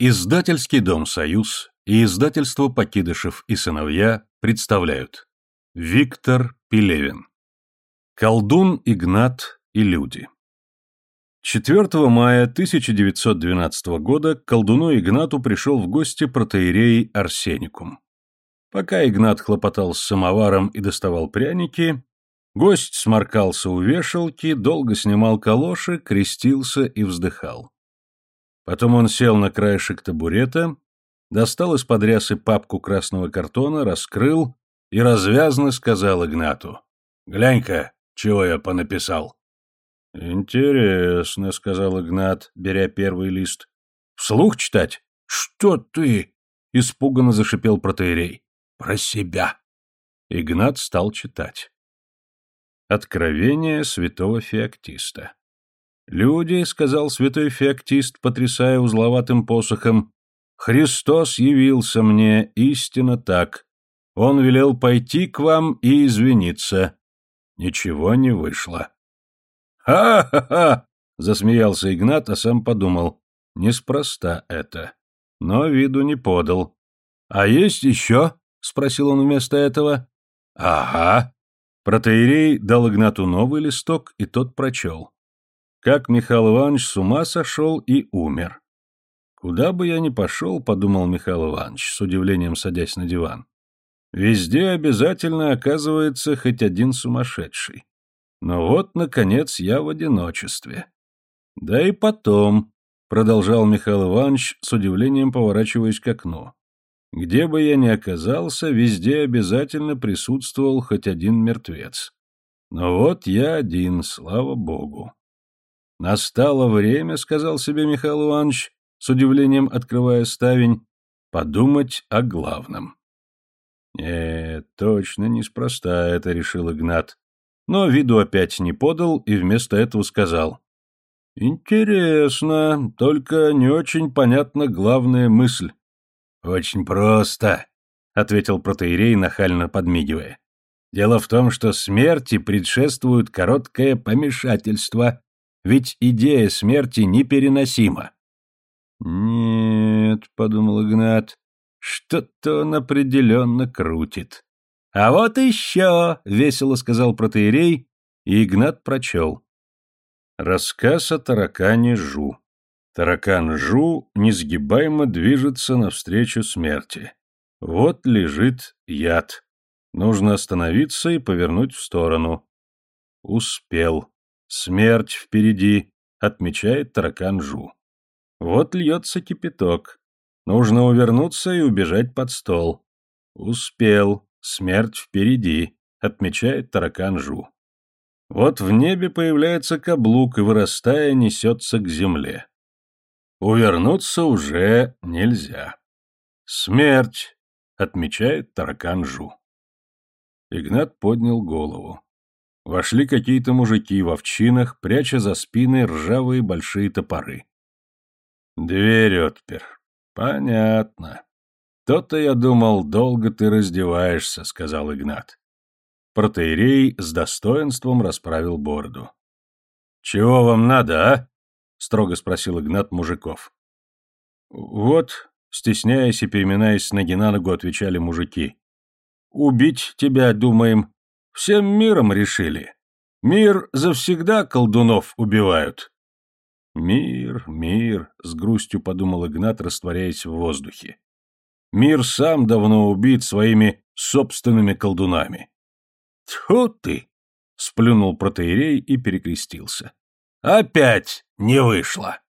Издательский дом «Союз» и издательство «Покидышев и сыновья» представляют Виктор Пелевин Колдун Игнат и люди 4 мая 1912 года к колдуну Игнату пришел в гости протеерей Арсеникум. Пока Игнат хлопотал с самоваром и доставал пряники, гость сморкался у вешалки, долго снимал калоши, крестился и вздыхал. Потом он сел на краешек табурета, достал из подрясы папку красного картона, раскрыл и развязно сказал Игнату. «Глянь-ка, чего я понаписал». «Интересно», — сказал Игнат, беря первый лист. «Вслух читать?» «Что ты?» — испуганно зашипел протеерей. «Про себя». Игнат стал читать. Откровение святого феоктиста. «Люди», — сказал святой феоктист, потрясая узловатым посохом, — «Христос явился мне, истинно так. Он велел пойти к вам и извиниться. Ничего не вышло». «Ха-ха-ха!» — засмеялся Игнат, а сам подумал. «Неспроста это». Но виду не подал. «А есть еще?» — спросил он вместо этого. «Ага». Протеерей дал Игнату новый листок, и тот прочел как Михаил Иванович с ума сошел и умер. «Куда бы я ни пошел», — подумал Михаил Иванович, с удивлением садясь на диван, — «везде обязательно оказывается хоть один сумасшедший. Но вот, наконец, я в одиночестве». «Да и потом», — продолжал Михаил Иванович, с удивлением поворачиваясь к окну, — «где бы я ни оказался, везде обязательно присутствовал хоть один мертвец. Но вот я один, слава богу». «Настало время, — сказал себе Михаил Иванович, с удивлением открывая ставень, — подумать о главном». «Нет, точно неспроста это», — решил Игнат. Но виду опять не подал и вместо этого сказал. «Интересно, только не очень понятна главная мысль». «Очень просто», — ответил протеерей, нахально подмигивая. «Дело в том, что смерти предшествует короткое помешательство, ведь идея смерти непереносима. «Нет», — подумал Игнат, — «что-то он определенно крутит». «А вот еще!» — весело сказал протеерей, и Игнат прочел. Рассказ о таракане Жу. Таракан Жу несгибаемо движется навстречу смерти. Вот лежит яд. Нужно остановиться и повернуть в сторону. Успел. Смерть впереди, отмечает таракан Жу. Вот льется кипяток. Нужно увернуться и убежать под стол. Успел. Смерть впереди, отмечает таракан Жу. Вот в небе появляется каблук и, вырастая, несется к земле. Увернуться уже нельзя. Смерть, отмечает таракан Жу. Игнат поднял голову. Вошли какие-то мужики в овчинах, пряча за спины ржавые большие топоры. Дверь отпер. Понятно. То-то я думал, долго ты раздеваешься, сказал Игнат. Протеерей с достоинством расправил бороду. Чего вам надо, а? строго спросил Игнат мужиков. Вот, стесняясь и переминаясь с ноги на ногу, отвечали мужики. Убить тебя, думаем, Всем миром решили. Мир завсегда колдунов убивают. Мир, мир, с грустью подумал Игнат, растворяясь в воздухе. Мир сам давно убит своими собственными колдунами. Тьфу ты! Сплюнул протеерей и перекрестился. Опять не вышло.